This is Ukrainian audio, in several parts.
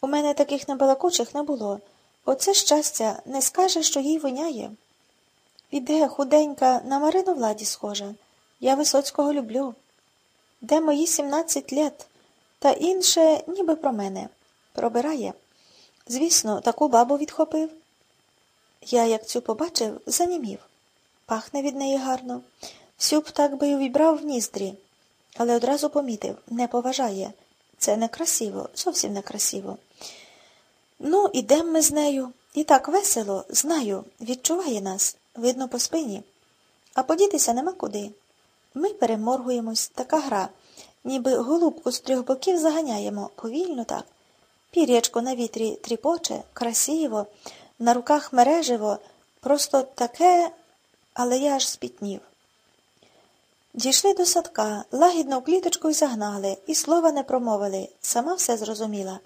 У мене таких небалакучих не було. Оце щастя, не скаже, що їй воняє. Іде, худенька, на Марину владі схожа. Я Висоцького люблю. Де мої сімнадцять літ, та інше ніби про мене. Пробирає. Звісно, таку бабу відхопив. Я, як цю побачив, занімів. Пахне від неї гарно. Всю б так би й увібрав в ніздрі, але одразу помітив не поважає. Це некрасиво, зовсім некрасиво. Ну, ідем ми з нею. І так весело, знаю, відчуває нас, видно по спині. А подітися нема куди. Ми переморгуємось, така гра, ніби голубку з трьох боків заганяємо, повільно так. Пір'ячко на вітрі тріпоче, красиво, на руках мереживо, просто таке, але я аж спітнів. Дійшли до садка, лагідно в кліточку й загнали, і слова не промовили, сама все зрозуміла.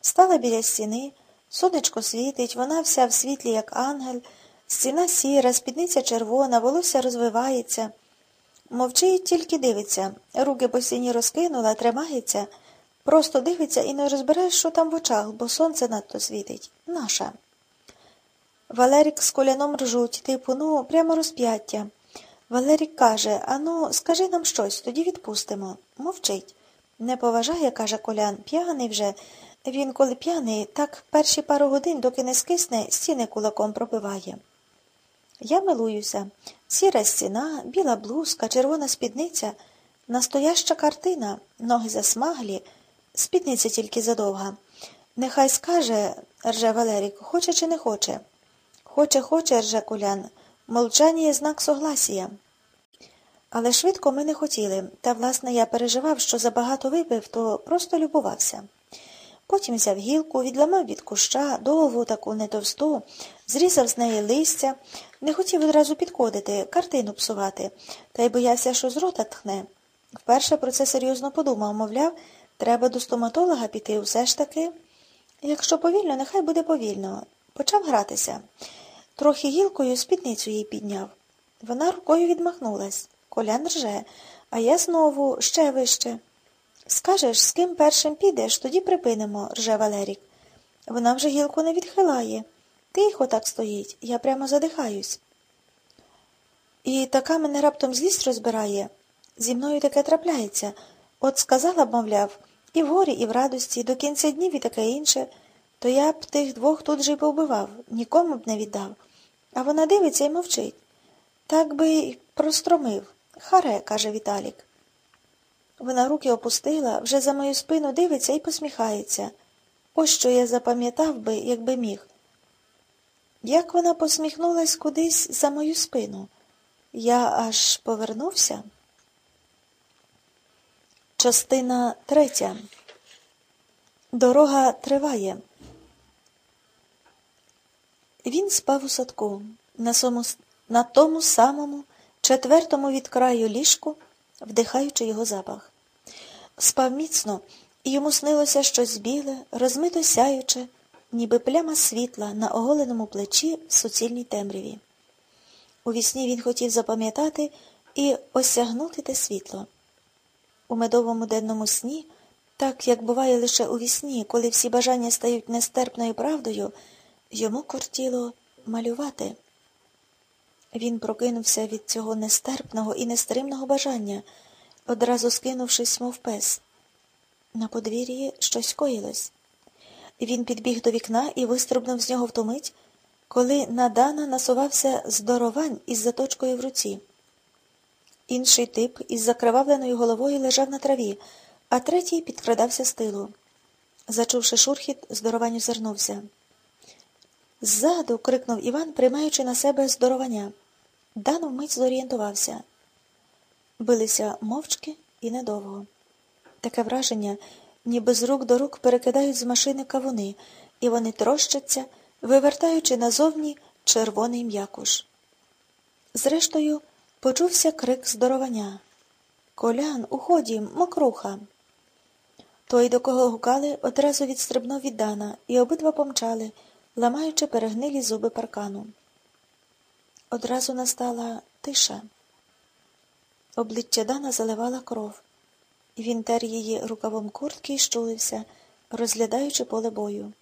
Стала біля стіни, сонечко світить, вона вся в світлі, як ангел, стіна сіра, спідниця червона, волосся розвивається. Мовчить, тільки дивиться, руки по стіні розкинула, тримається, просто дивиться і не розбереш, що там в очах, бо сонце надто світить. Наша. Валерік з коляном ржуть, типу, ну, прямо розп'яття. Валерік каже Ану, скажи нам щось, тоді відпустимо. Мовчить. Не поважає, каже колян, п'яний вже. Він, коли п'яний, так перші пару годин, доки не скисне, стіни кулаком пробиває. Я милуюся. Сіра стіна, біла блузка, червона спідниця, настояща картина, ноги засмаглі, спідниця тільки задовга. Нехай скаже, рже Валерік, хоче чи не хоче. Хоче, хоче, рже колян. Молчання знак согласія. Але швидко ми не хотіли, та, власне, я переживав, що забагато випив, то просто любувався. Потім взяв гілку, відламав від куща, довгу таку не товсту, зрізав з неї листя, не хотів одразу підходити, картину псувати, та й боявся, що з рота тхне. Вперше про це серйозно подумав, мовляв, треба до стоматолога піти усе ж таки. Якщо повільно, нехай буде повільно. Почав гратися. Трохи гілкою спідницю їй підняв. Вона рукою відмахнулась. Колян рже, а я знову ще вище. Скажеш, з ким першим підеш, тоді припинимо, рже Валерік. Вона вже гілку не відхилає. Тихо так стоїть, я прямо задихаюсь. І така мене раптом злість розбирає. Зі мною таке трапляється. От сказала б, мовляв, і в горі, і в радості, до кінця днів і таке інше, то я б тих двох тут же й повбивав, нікому б не віддав. А вона дивиться і мовчить. Так би й простромив. Харе, каже Віталік. Вона руки опустила, вже за мою спину дивиться і посміхається. Ось що я запам'ятав би, якби міг. Як вона посміхнулась кудись за мою спину, я аж повернувся. Частина третя. Дорога триває. Він спав у садку, на, сому, на тому самому четвертому від краю ліжку, вдихаючи його запах. Спав міцно, і йому снилося щось біле, розмито сяюче, ніби пляма світла на оголеному плечі в суцільній темряві. У вісні він хотів запам'ятати і осягнути те світло. У медовому денному сні, так як буває лише у вісні, коли всі бажання стають нестерпною правдою, йому кортіло малювати. Він прокинувся від цього нестерпного і нестримного бажання, одразу скинувшись, мов пес. На подвір'ї щось коїлось. Він підбіг до вікна і вистрибнув з нього в ту мить, коли на Дана насувався здоровань із заточкою в руці. Інший тип із закривавленою головою лежав на траві, а третій підкрадався з тилу. Зачувши шурхіт, здоровань озирнувся. Ззаду. крикнув Іван, приймаючи на себе здоровання. Дан вмить зорієнтувався. Билися мовчки і недовго. Таке враження, ніби з рук до рук перекидають з машини кавуни, і вони трощаться, вивертаючи назовні червоний м'якуш. Зрештою, почувся крик здоровання. Колян, уході, мокруха. Той, до кого гукали, одразу відстрибнув від Дана, і обидва помчали, ламаючи перегнилі зуби паркану. Одразу настала тиша. Обличчя Дана заливала кров. Він тер її рукавом куртки і щулився, розглядаючи поле бою.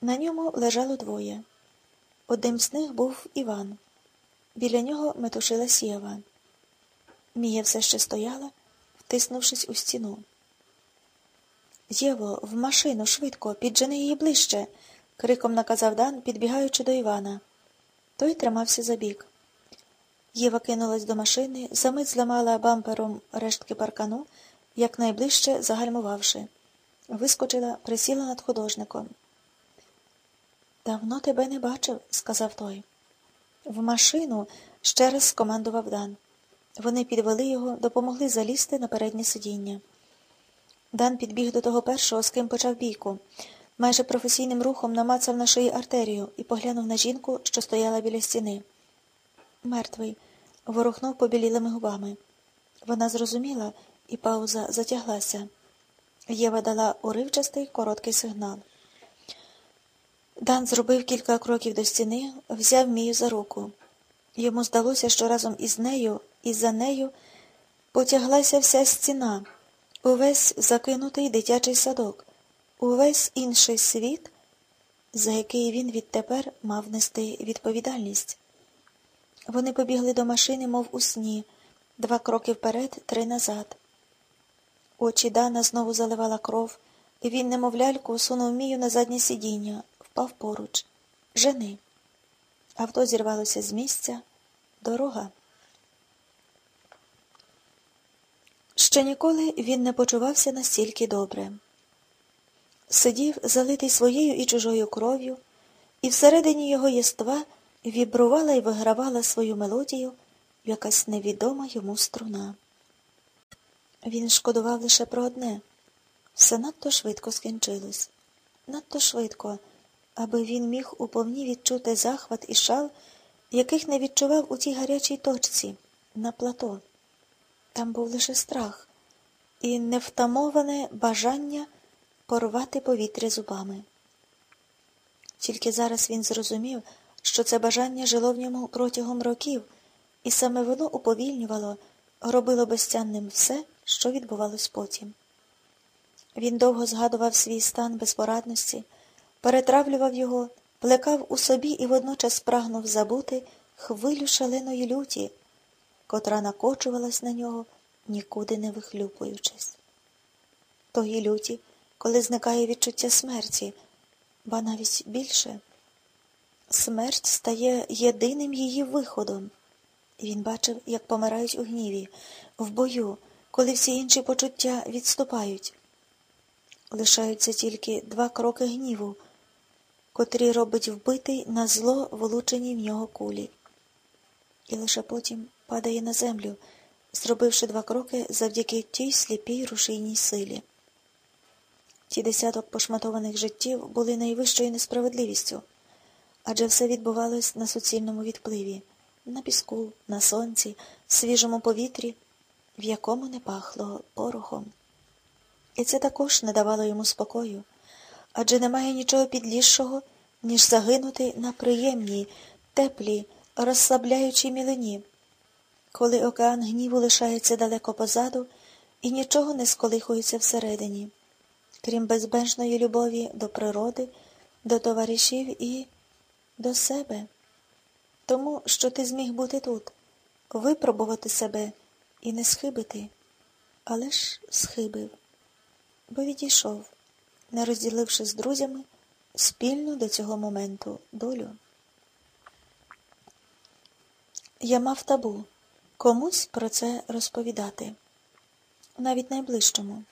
На ньому лежало двоє. Одним з них був Іван. Біля нього метушилась Єва. Мія все ще стояла, втиснувшись у стіну. Єво, в машину, швидко, піджени її ближче, криком наказав Дан, підбігаючи до Івана. Той тримався за бік. Єва кинулась до машини, замить зламала бампером рештки паркану, якнайближче загальмувавши. Вискочила, присіла над художником. Давно тебе не бачив, сказав той. В машину ще раз скомандував Дан. Вони підвели його, допомогли залізти на переднє сидіння. Дан підбіг до того першого, з ким почав бійку. Майже професійним рухом намацав на шиї артерію і поглянув на жінку, що стояла біля стіни. Мертвий, ворухнув побілілими губами. Вона зрозуміла, і пауза затяглася. Єва дала уривчастий короткий сигнал. Дан зробив кілька кроків до стіни, взяв Мію за руку. Йому здалося, що разом із нею і за нею потяглася вся стіна, увесь закинутий дитячий садок, увесь інший світ, за який він відтепер мав нести відповідальність. Вони побігли до машини, мов у сні, два кроки вперед, три назад. Очі Дана знову заливала кров, і він, немов ляльку, сунув мію на заднє сидіння, впав поруч. Жени. Авто зірвалося з місця. Дорога. Ще ніколи він не почувався настільки добре. Сидів, залитий своєю і чужою кров'ю, і всередині його єства вібрувала і вигравала свою мелодію якась невідома йому струна. Він шкодував лише про одне все надто швидко скінчилось, надто швидко, аби він міг уповні відчути захват і шал, яких не відчував у тій гарячій точці, на плато. Там був лише страх і невтамоване бажання порвати повітря зубами. Тільки зараз він зрозумів, що це бажання жило в ньому протягом років, і саме воно уповільнювало, робило безцянним все, що відбувалось потім. Він довго згадував свій стан безпорадності, перетравлював його, плекав у собі і водночас прагнув забути хвилю шаленої люті, котра накочувалась на нього, нікуди не вихлюпуючись. Тої люті, коли зникає відчуття смерті, ба навіть більше. Смерть стає єдиним її виходом. Він бачив, як помирають у гніві, в бою, коли всі інші почуття відступають. Лишаються тільки два кроки гніву, котрі робить вбитий на зло влучені в нього кулі. І лише потім падає на землю, зробивши два кроки завдяки тій сліпій рушійній силі. Ті десяток пошматованих життів були найвищою несправедливістю адже все відбувалось на суцільному відпливі, на піску, на сонці, свіжому повітрі, в якому не пахло порохом. І це також не давало йому спокою, адже немає нічого підлішого, ніж загинути на приємній, теплій, розслабляючій мілині, коли океан гніву лишається далеко позаду і нічого не сколихується всередині, крім безбежної любові до природи, до товаришів і до себе, тому що ти зміг бути тут, випробувати себе і не схибити, але ж схибив, бо відійшов, не розділивши з друзями спільну до цього моменту долю. Я мав табу комусь про це розповідати, навіть найближчому.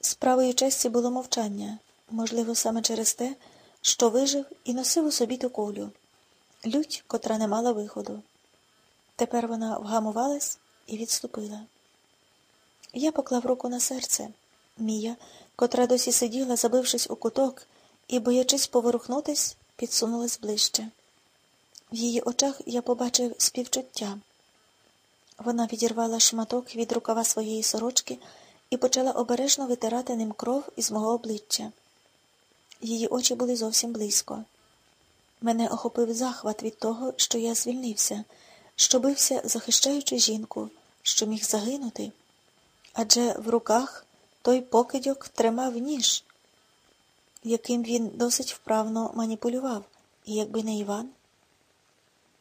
Справою честі було мовчання, можливо, саме через те що вижив і носив у собі ту кулю, лють, котра не мала виходу. Тепер вона вгамувалась і відступила. Я поклав руку на серце. Мія, котра досі сиділа, забившись у куток і, боячись поворухнутись, підсунулась ближче. В її очах я побачив співчуття. Вона відірвала шматок від рукава своєї сорочки і почала обережно витирати ним кров із мого обличчя. Її очі були зовсім близько. Мене охопив захват від того, що я звільнився, що бився, захищаючи жінку, що міг загинути. Адже в руках той покидьок тримав ніж, яким він досить вправно маніпулював, і якби не Іван.